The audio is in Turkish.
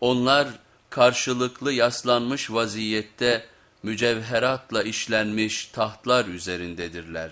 Onlar karşılıklı yaslanmış vaziyette mücevheratla işlenmiş tahtlar üzerindedirler.